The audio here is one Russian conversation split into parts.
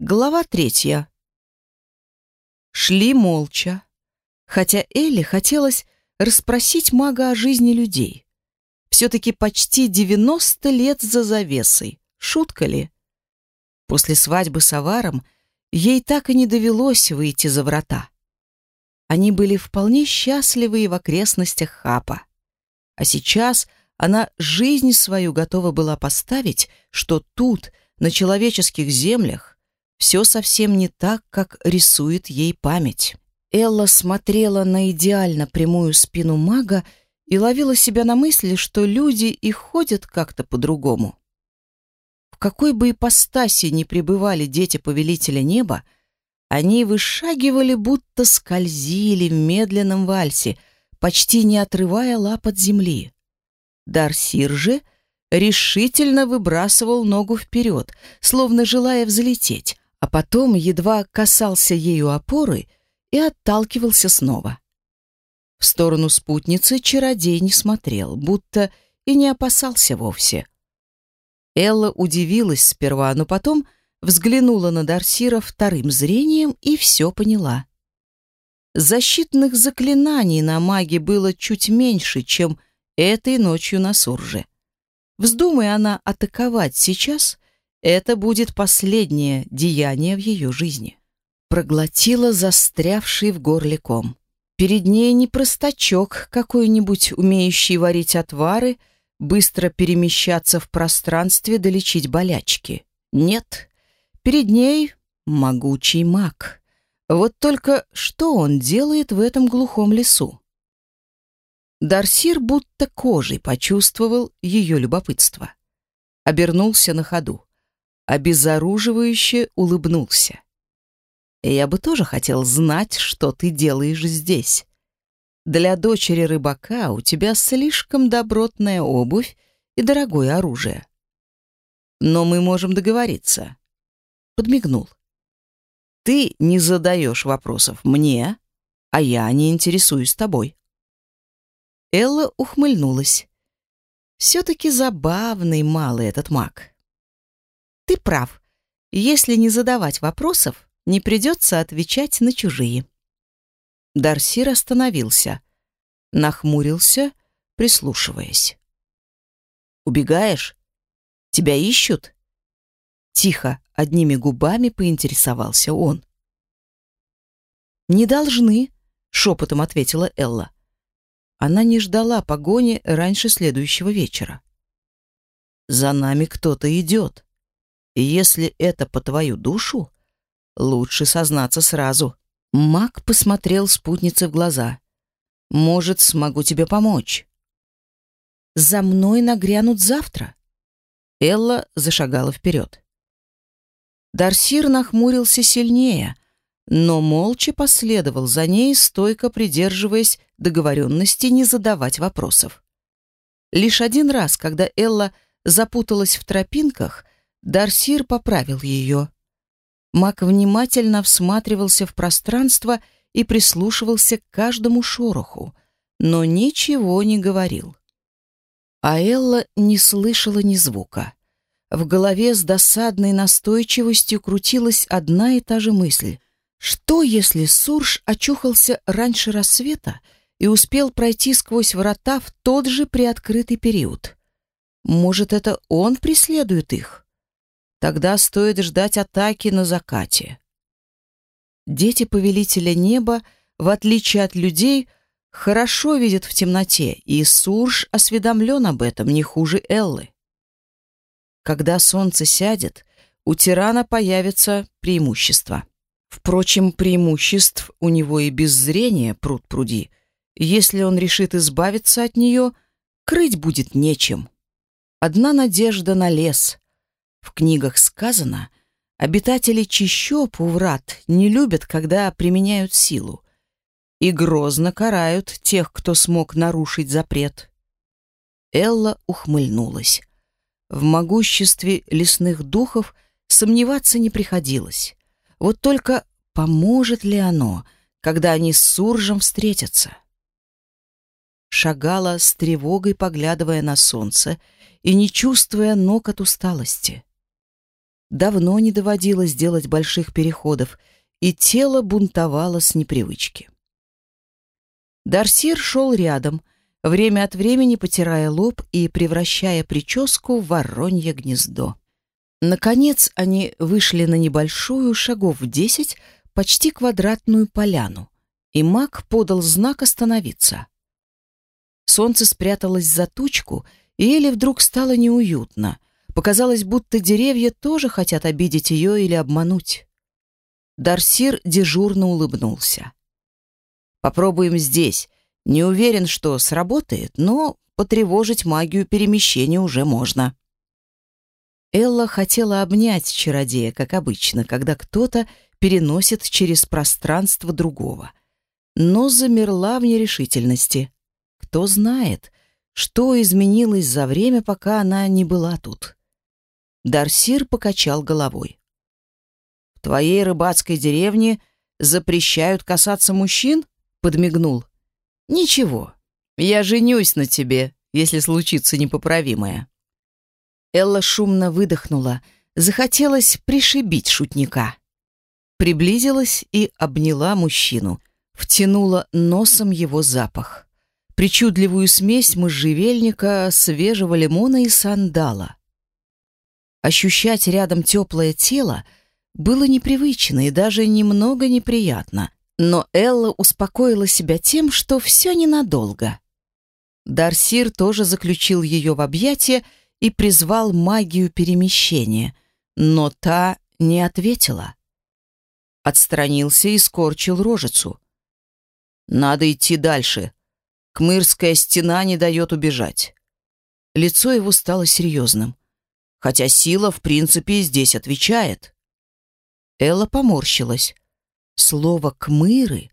Глава третья. Шли молча, хотя Элли хотелось расспросить мага о жизни людей. Все-таки почти 90 лет за завесой. Шутка ли? После свадьбы с Аваром ей так и не довелось выйти за врата. Они были вполне счастливы в окрестностях Хапа. А сейчас она жизнь свою готова была поставить, что тут, на человеческих землях, все совсем не так, как рисует ей память. Элла смотрела на идеально прямую спину мага и ловила себя на мысли, что люди и ходят как-то по-другому. В какой бы ипостаси ни пребывали дети Повелителя Неба, они вышагивали, будто скользили в медленном вальсе, почти не отрывая лап от земли. Дарсир же решительно выбрасывал ногу вперед, словно желая взлететь, а потом едва касался ею опоры и отталкивался снова. В сторону спутницы чародей не смотрел, будто и не опасался вовсе. Элла удивилась сперва, но потом взглянула на Дарсира вторым зрением и все поняла. Защитных заклинаний на маге было чуть меньше, чем этой ночью на Сурже. Вздумай она атаковать сейчас, это будет последнее деяние в ее жизни. Проглотила застрявший в горле ком. Перед ней не простачок какой-нибудь, умеющий варить отвары, быстро перемещаться в пространстве, долечить болячки. Нет, перед ней могучий маг. Вот только что он делает в этом глухом лесу? Дарсир будто кожей почувствовал ее любопытство. Обернулся на ходу обезоруживающе улыбнулся. «Я бы тоже хотел знать, что ты делаешь здесь. Для дочери рыбака у тебя слишком добротная обувь и дорогое оружие. Но мы можем договориться». Подмигнул. «Ты не задаешь вопросов мне, а я не интересуюсь тобой». Элла ухмыльнулась. Все-таки забавный малый этот маг. Ты прав. Если не задавать вопросов, не придется отвечать на чужие. Дарсир остановился, нахмурился, прислушиваясь. «Убегаешь? Тебя ищут?» Тихо, одними губами поинтересовался он. «Не должны», — шепотом ответила Элла. Она не ждала погони раньше следующего вечера. «За нами кто-то идет», и если это по твою душу, лучше сознаться сразу. Мак посмотрел спутнице в глаза. Может, смогу тебе помочь. За мной нагрянут завтра. Элла зашагала вперед. Дарсир нахмурился сильнее, но молча последовал за ней, стойко придерживаясь договоренности не задавать вопросов. Лишь один раз, когда Элла запуталась в тропинках, Дарсир поправил ее. Мак внимательно всматривался в пространство и прислушивался к каждому шороху, но ничего не говорил. А Элла не слышала ни звука. В голове с досадной настойчивостью крутилась одна и та же мысль. Что, если Сурж очухался раньше рассвета и успел пройти сквозь врата в тот же приоткрытый период? Может, это он преследует их? Тогда стоит ждать атаки на закате. Дети повелителя неба, в отличие от людей, хорошо видят в темноте, и Сурж осведомлен об этом не хуже Эллы. Когда солнце сядет, у тирана появится преимущество. Впрочем, преимуществ у него и без зрения пруд пруди. Если он решит избавиться от нее, крыть будет нечем. Одна надежда на лес, в книгах сказано, обитатели чащоб у врат не любят, когда применяют силу, и грозно карают тех, кто смог нарушить запрет. Элла ухмыльнулась. В могуществе лесных духов сомневаться не приходилось. Вот только поможет ли оно, когда они с Суржем встретятся? Шагала с тревогой, поглядывая на солнце и не чувствуя ног от усталости. Давно не доводилось делать больших переходов, и тело бунтовало с непривычки. Дарсир шел рядом, время от времени потирая лоб и превращая прическу в воронье гнездо. Наконец они вышли на небольшую, шагов в десять, почти квадратную поляну, и маг подал знак остановиться. Солнце спряталось за тучку, и Эле вдруг стало неуютно. Показалось, будто деревья тоже хотят обидеть ее или обмануть. Дарсир дежурно улыбнулся. «Попробуем здесь. Не уверен, что сработает, но потревожить магию перемещения уже можно». Элла хотела обнять чародея, как обычно, когда кто-то переносит через пространство другого, но замерла в нерешительности. Кто знает, что изменилось за время, пока она не была тут. Дарсир покачал головой. «В твоей рыбацкой деревне запрещают касаться мужчин?» — подмигнул. «Ничего, я женюсь на тебе, если случится непоправимое». Элла шумно выдохнула. Захотелось пришибить шутника. Приблизилась и обняла мужчину. Втянула носом его запах. Причудливую смесь можжевельника, свежего лимона и сандала. Ощущать рядом теплое тело было непривычно и даже немного неприятно, но Элла успокоила себя тем, что все ненадолго. Дарсир тоже заключил ее в объятия и призвал магию перемещения, но та не ответила. Отстранился и скорчил рожицу. «Надо идти дальше. Кмырская стена не дает убежать». Лицо его стало серьезным, хотя сила, в принципе, здесь отвечает. Элла поморщилась. Слово «кмыры»,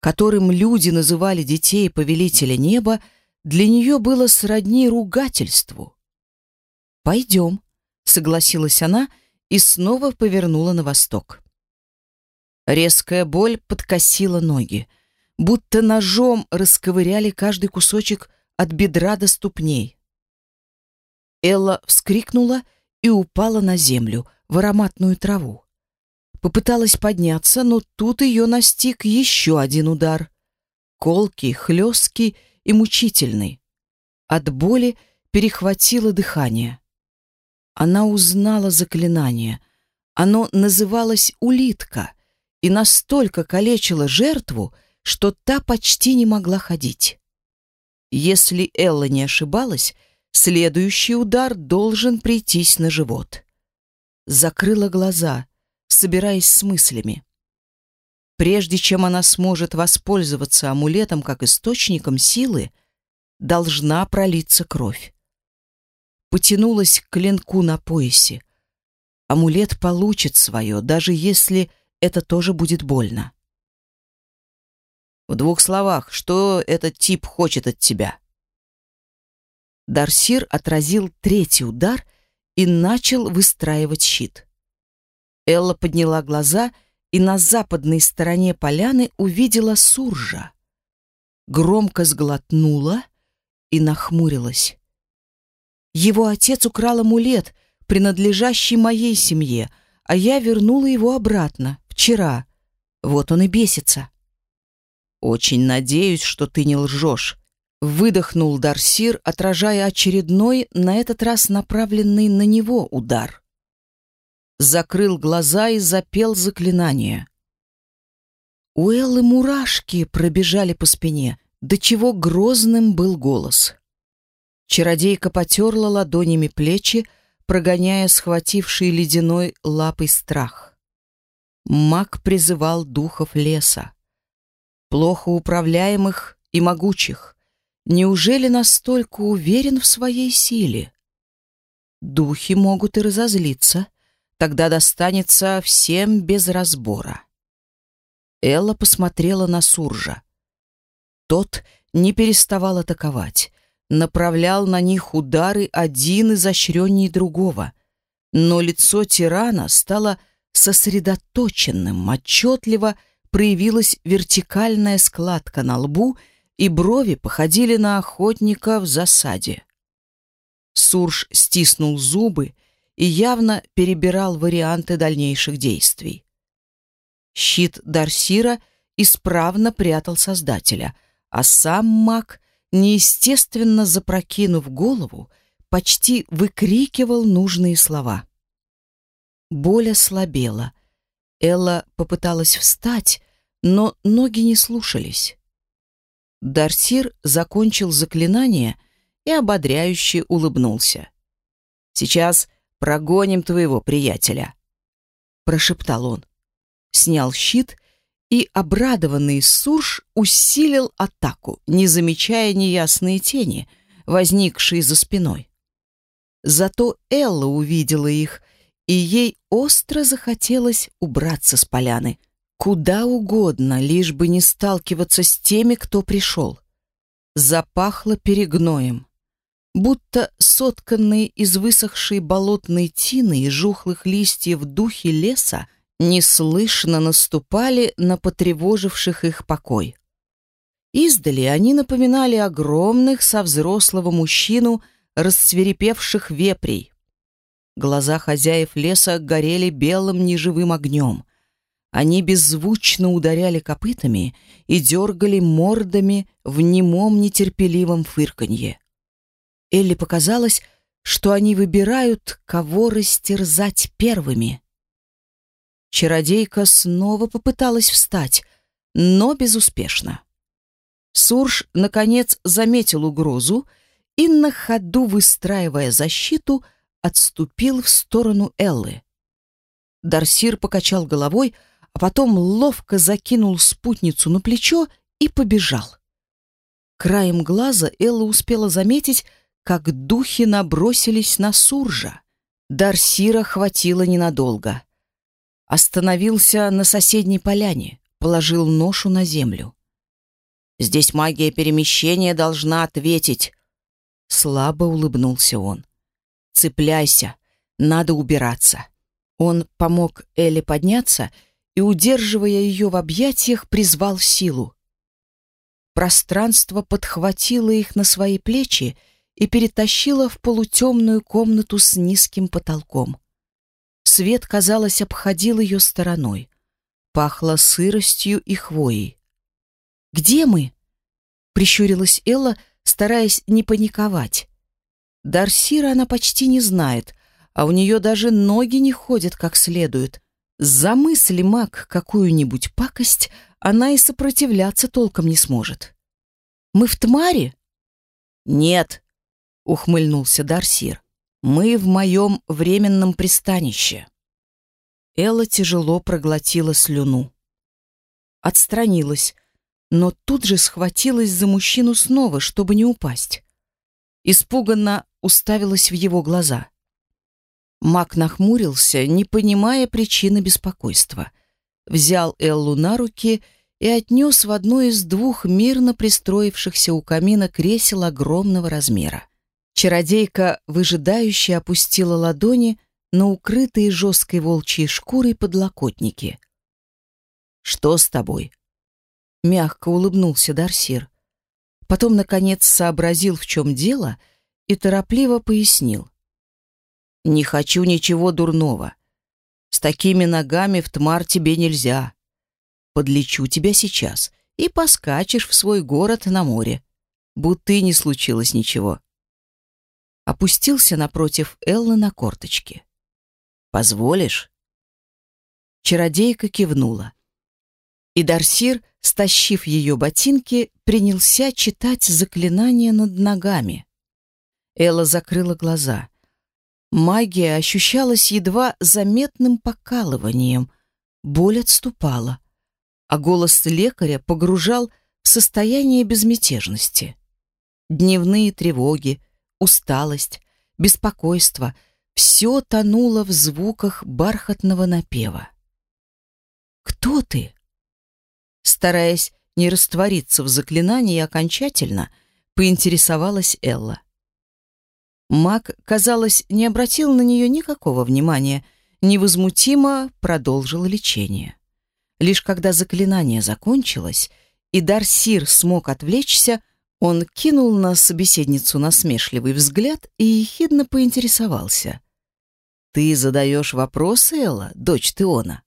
которым люди называли детей повелителя неба, для нее было сродни ругательству. «Пойдем», — согласилась она и снова повернула на восток. Резкая боль подкосила ноги, будто ножом расковыряли каждый кусочек от бедра до ступней. Элла вскрикнула и упала на землю, в ароматную траву. Попыталась подняться, но тут ее настиг еще один удар. Колкий, хлесткий и мучительный. От боли перехватило дыхание. Она узнала заклинание. Оно называлось «улитка» и настолько калечило жертву, что та почти не могла ходить. Если Элла не ошибалась, следующий удар должен прийтись на живот. Закрыла глаза, собираясь с мыслями. Прежде чем она сможет воспользоваться амулетом как источником силы, должна пролиться кровь потянулась к клинку на поясе. Амулет получит свое, даже если это тоже будет больно. В двух словах, что этот тип хочет от тебя? Дарсир отразил третий удар и начал выстраивать щит. Элла подняла глаза и на западной стороне поляны увидела Суржа. Громко сглотнула и нахмурилась. Его отец украл амулет, принадлежащий моей семье, а я вернула его обратно, вчера. Вот он и бесится. «Очень надеюсь, что ты не лжешь», — выдохнул Дарсир, отражая очередной, на этот раз направленный на него удар. Закрыл глаза и запел заклинание. У Эллы мурашки пробежали по спине, до чего грозным был голос. Чародейка потерла ладонями плечи, прогоняя схвативший ледяной лапой страх. Маг призывал духов леса, плохо управляемых и могучих. Неужели настолько уверен в своей силе? Духи могут и разозлиться, тогда достанется всем без разбора. Элла посмотрела на Суржа. Тот не переставал атаковать, направлял на них удары один изощреннее другого. Но лицо тирана стало сосредоточенным, отчетливо проявилась вертикальная складка на лбу, и брови походили на охотника в засаде. Сурж стиснул зубы и явно перебирал варианты дальнейших действий. Щит Дарсира исправно прятал Создателя, а сам маг, неестественно запрокинув голову, почти выкрикивал нужные слова. Боль ослабела. Элла попыталась встать, но ноги не слушались. Дарсир закончил заклинание и ободряюще улыбнулся. «Сейчас прогоним твоего приятеля», — прошептал он. Снял щит и, обрадованный Сурж, усилил атаку, не замечая неясные тени, возникшие за спиной. Зато Элла увидела их, и ей остро захотелось убраться с поляны. Куда угодно, лишь бы не сталкиваться с теми, кто пришел. Запахло перегноем. Будто сотканные из высохшей болотной тины и жухлых листьев духи леса неслышно наступали на потревоживших их покой. Издали они напоминали огромных со взрослого мужчину расцвирепевших вепрей. Глаза хозяев леса горели белым неживым огнем. Они беззвучно ударяли копытами и дергали мордами в немом нетерпеливом фырканье. Элли показалось, что они выбирают, кого растерзать первыми. Чародейка снова попыталась встать, но безуспешно. Сурж, наконец, заметил угрозу и, на ходу выстраивая защиту, отступил в сторону Эллы. Дарсир покачал головой, а потом ловко закинул спутницу на плечо и побежал. Краем глаза Элла успела заметить, как духи набросились на Суржа. Дарсира хватило ненадолго. Остановился на соседней поляне, положил ношу на землю. «Здесь магия перемещения должна ответить», — слабо улыбнулся он. «Цепляйся, надо убираться». Он помог Эле подняться и, удерживая ее в объятиях, призвал силу. Пространство подхватило их на свои плечи и перетащило в полутемную комнату с низким потолком. Свет, казалось, обходил ее стороной. Пахло сыростью и хвоей. «Где мы?» — прищурилась Элла, стараясь не паниковать. Дарсира она почти не знает, а у нее даже ноги не ходят как следует. Замысли маг какую-нибудь пакость, она и сопротивляться толком не сможет. «Мы в Тмаре?» «Нет», — ухмыльнулся Дарсир. «Мы в моем временном пристанище». Элла тяжело проглотила слюну. Отстранилась, но тут же схватилась за мужчину снова, чтобы не упасть. Испуганно уставилась в его глаза. Мак нахмурился, не понимая причины беспокойства. Взял Эллу на руки и отнес в одно из двух мирно пристроившихся у камина кресел огромного размера. Чародейка выжидающе опустила ладони на укрытые жесткой волчьей шкурой подлокотники. «Что с тобой?» Мягко улыбнулся Дарсир. Потом, наконец, сообразил, в чем дело — и торопливо пояснил. «Не хочу ничего дурного. С такими ногами в Тмар тебе нельзя. Подлечу тебя сейчас и поскачешь в свой город на море, будто и не случилось ничего». Опустился напротив Эллы на корточки. «Позволишь?» Чародейка кивнула. И Дарсир, стащив ее ботинки, принялся читать заклинание над ногами. Элла закрыла глаза. Магия ощущалась едва заметным покалыванием. Боль отступала, а голос лекаря погружал в состояние безмятежности. Дневные тревоги, усталость, беспокойство — все тонуло в звуках бархатного напева. «Кто ты?» Стараясь не раствориться в заклинании окончательно, поинтересовалась Элла. Маг, казалось, не обратил на нее никакого внимания, невозмутимо продолжил лечение. Лишь когда заклинание закончилось, и Дарсир смог отвлечься, он кинул на собеседницу насмешливый взгляд и ехидно поинтересовался. «Ты задаешь вопросы, Элла, дочь Теона?»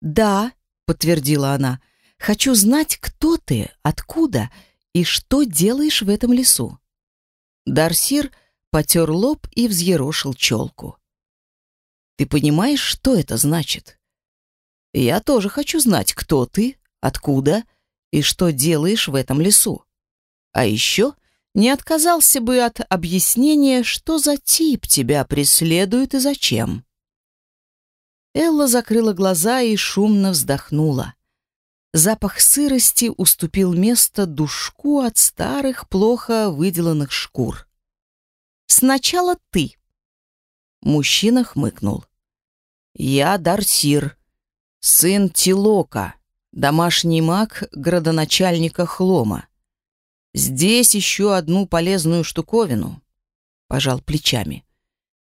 «Да», — подтвердила она, — «хочу знать, кто ты, откуда и что делаешь в этом лесу». Дарсир потер лоб и взъерошил челку. «Ты понимаешь, что это значит? Я тоже хочу знать, кто ты, откуда и что делаешь в этом лесу. А еще не отказался бы от объяснения, что за тип тебя преследует и зачем». Элла закрыла глаза и шумно вздохнула. Запах сырости уступил место душку от старых, плохо выделанных шкур. «Сначала ты». Мужчина хмыкнул. «Я Дарсир, сын Тилока, домашний маг градоначальника Хлома. Здесь еще одну полезную штуковину», — пожал плечами.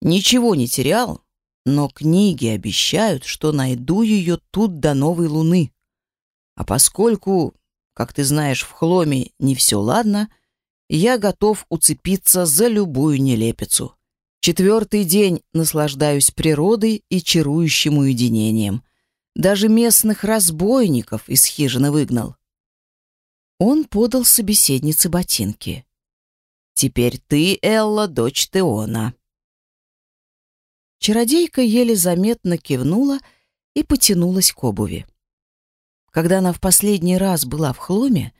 «Ничего не терял, но книги обещают, что найду ее тут до новой луны. А поскольку, как ты знаешь, в хломе не все ладно, я готов уцепиться за любую нелепицу. Четвертый день наслаждаюсь природой и чарующим уединением. Даже местных разбойников из хижины выгнал. Он подал собеседнице ботинки. «Теперь ты, Элла, дочь Теона». Чародейка еле заметно кивнула и потянулась к обуви. Когда она в последний раз была в хломе,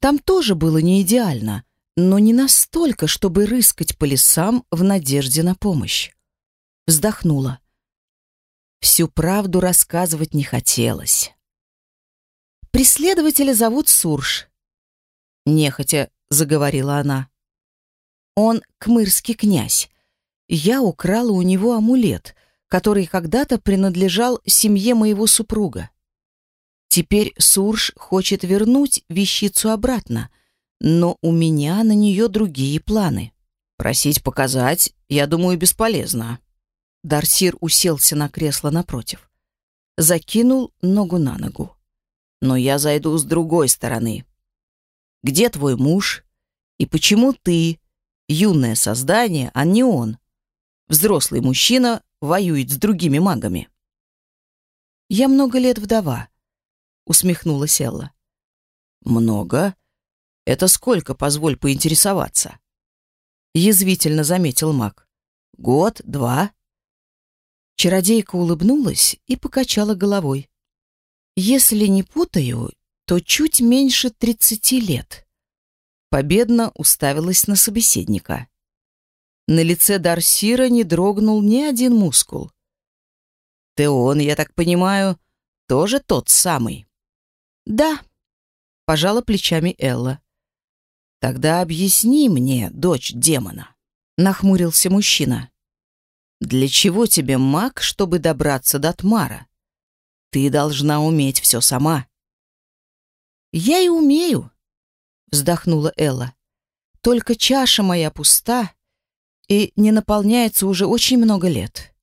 там тоже было не идеально, но не настолько, чтобы рыскать по лесам в надежде на помощь. Вздохнула. Всю правду рассказывать не хотелось. «Преследователя зовут Сурж», — нехотя заговорила она. «Он кмырский князь, я украла у него амулет, который когда-то принадлежал семье моего супруга. Теперь Сурж хочет вернуть вещицу обратно, но у меня на нее другие планы. Просить показать, я думаю, бесполезно. Дарсир уселся на кресло напротив. Закинул ногу на ногу. Но я зайду с другой стороны. Где твой муж? И почему ты, юное создание, а не он? взрослый мужчина воюет с другими магами. «Я много лет вдова», — усмехнулась Элла. «Много? Это сколько, позволь поинтересоваться?» Язвительно заметил маг. «Год, два?» Чародейка улыбнулась и покачала головой. «Если не путаю, то чуть меньше тридцати лет». Победно уставилась на собеседника. На лице Дарсира не дрогнул ни один мускул. «Ты он, я так понимаю, тоже тот самый?» «Да», — пожала плечами Элла. «Тогда объясни мне, дочь демона», — нахмурился мужчина. «Для чего тебе маг, чтобы добраться до Тмара? Ты должна уметь все сама». «Я и умею», — вздохнула Элла. «Только чаша моя пуста, и не наполняется уже очень много лет.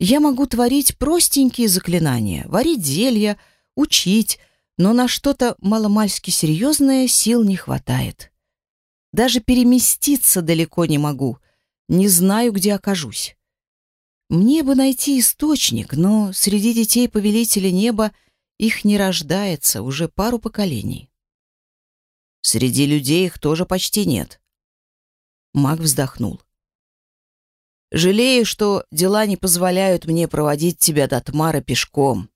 Я могу творить простенькие заклинания, варить зелья, учить, но на что-то маломальски серьезное сил не хватает. Даже переместиться далеко не могу, не знаю, где окажусь. Мне бы найти источник, но среди детей повелителя неба их не рождается уже пару поколений. Среди людей их тоже почти нет. Маг вздохнул. Жалею, что дела не позволяют мне проводить тебя до Тмара пешком.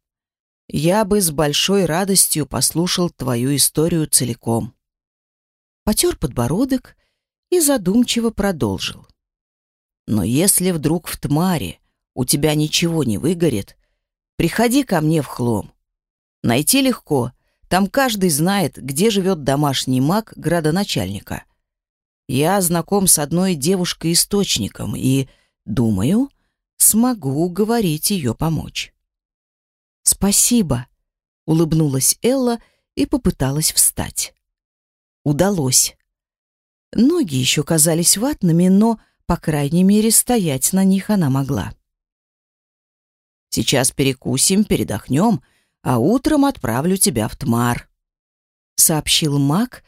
Я бы с большой радостью послушал твою историю целиком. Потер подбородок и задумчиво продолжил. Но если вдруг в Тмаре у тебя ничего не выгорит, приходи ко мне в Хлом. Найти легко, там каждый знает, где живет домашний маг градоначальника. Я знаком с одной девушкой-источником и Думаю, смогу уговорить ее помочь. «Спасибо», — улыбнулась Элла и попыталась встать. Удалось. Ноги еще казались ватными, но, по крайней мере, стоять на них она могла. «Сейчас перекусим, передохнем, а утром отправлю тебя в Тмар», — сообщил маг,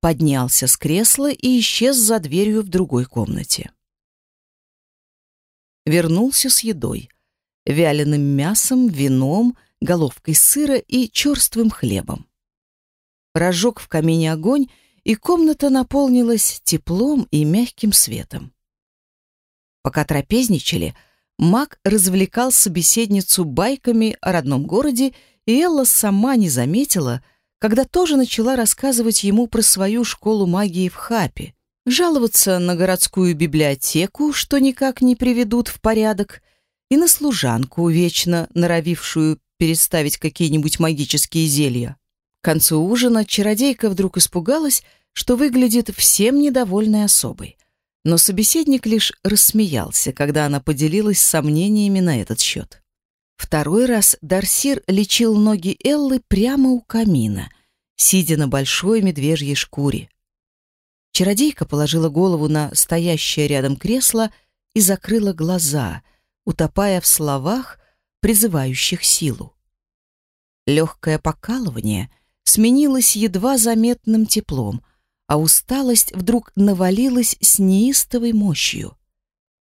поднялся с кресла и исчез за дверью в другой комнате. вернулся с едой, вяленым мясом, вином, головкой сыра и черствым хлебом. Разжег в камине огонь, и комната наполнилась теплом и мягким светом. Пока трапезничали, Мак развлекал собеседницу байками о родном городе, и Элла сама не заметила, когда тоже начала рассказывать ему про свою школу магии в Хапе, жаловаться на городскую библиотеку, что никак не приведут в порядок, и на служанку, вечно норовившую переставить какие-нибудь магические зелья. К концу ужина чародейка вдруг испугалась, что выглядит всем недовольной особой. Но собеседник лишь рассмеялся, когда она поделилась сомнениями на этот счет. Второй раз Дарсир лечил ноги Эллы прямо у камина, сидя на большой медвежьей шкуре. Чародейка положила голову на стоящее рядом кресло и закрыла глаза, утопая в словах, призывающих силу. Легкое покалывание сменилось едва заметным теплом, а усталость вдруг навалилась с неистовой мощью.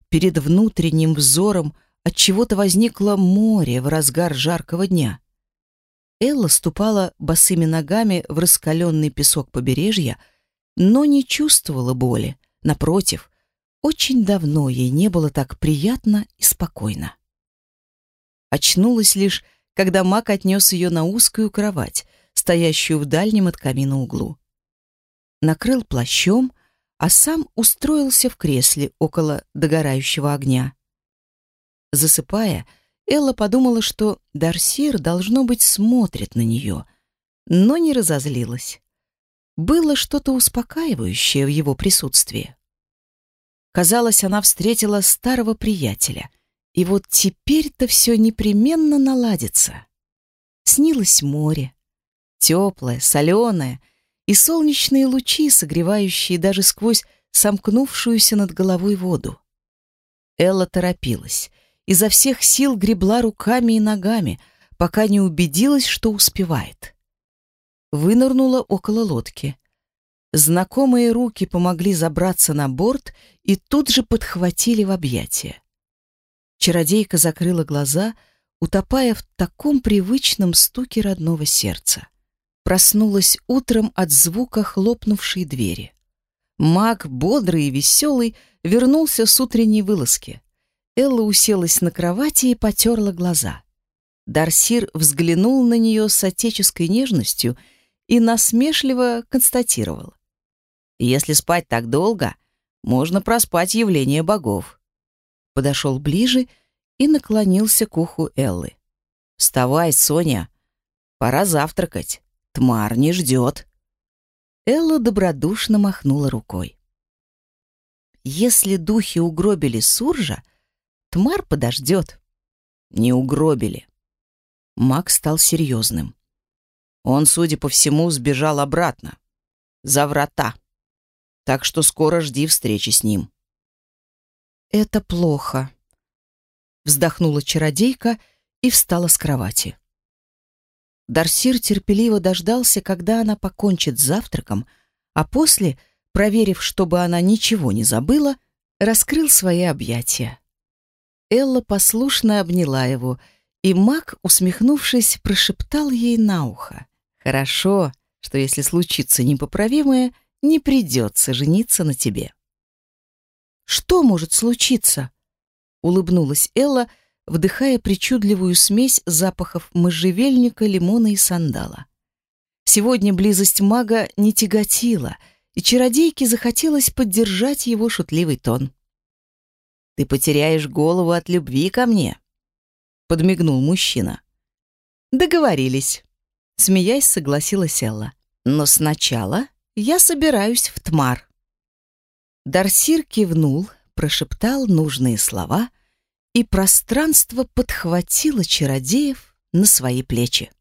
Перед внутренним взором от чего-то возникло море в разгар жаркого дня. Элла ступала босыми ногами в раскаленный песок побережья, но не чувствовала боли. Напротив, очень давно ей не было так приятно и спокойно. Очнулась лишь, когда Мак отнес ее на узкую кровать, стоящую в дальнем от камина углу накрыл плащом, а сам устроился в кресле около догорающего огня. Засыпая, Элла подумала, что Дарсир, должно быть, смотрит на нее, но не разозлилась. Было что-то успокаивающее в его присутствии. Казалось, она встретила старого приятеля, и вот теперь-то все непременно наладится. Снилось море, теплое, соленое, и солнечные лучи, согревающие даже сквозь сомкнувшуюся над головой воду. Элла торопилась, изо всех сил гребла руками и ногами, пока не убедилась, что успевает. Вынырнула около лодки. Знакомые руки помогли забраться на борт и тут же подхватили в объятия. Чародейка закрыла глаза, утопая в таком привычном стуке родного сердца проснулась утром от звука хлопнувшей двери. Маг, бодрый и веселый, вернулся с утренней вылазки. Элла уселась на кровати и потерла глаза. Дарсир взглянул на нее с отеческой нежностью и насмешливо констатировал. «Если спать так долго, можно проспать явление богов». Подошел ближе и наклонился к уху Эллы. «Вставай, Соня, пора завтракать». Тмар не ждет. Элла добродушно махнула рукой. Если духи угробили Суржа, Тмар подождет. Не угробили. Маг стал серьезным. Он, судя по всему, сбежал обратно. За врата. Так что скоро жди встречи с ним. «Это плохо», — вздохнула чародейка и встала с кровати. Дарсир терпеливо дождался, когда она покончит с завтраком, а после, проверив, чтобы она ничего не забыла, раскрыл свои объятия. Элла послушно обняла его, и маг, усмехнувшись, прошептал ей на ухо. «Хорошо, что если случится непоправимое, не придется жениться на тебе». «Что может случиться?» — улыбнулась Элла, — вдыхая причудливую смесь запахов можжевельника, лимона и сандала. Сегодня близость мага не тяготила, и чародейке захотелось поддержать его шутливый тон. «Ты потеряешь голову от любви ко мне», — подмигнул мужчина. «Договорились», — смеясь согласилась Элла. «Но сначала я собираюсь в Тмар». Дарсир кивнул, прошептал нужные слова — и пространство подхватило чародеев на свои плечи.